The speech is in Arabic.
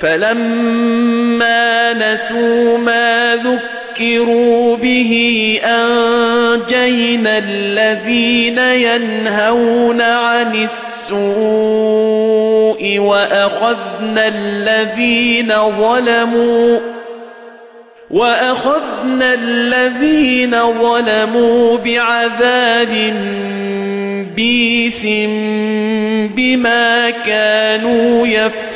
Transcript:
فَلَمَّا نَسُوا مَا ذُكِّرُوا بِهِ أَنجَيْنَا الَّذِينَ يَنْهَوْنَ عَنِ السُّوءِ وَأَخَذْنَا الَّذِينَ ظَلَمُوا وَأَخَذْنَا الَّذِينَ ظَلَمُوا بِعَذَابٍ بِئْسٍ بِمَا كَانُوا يَفْسُقُونَ.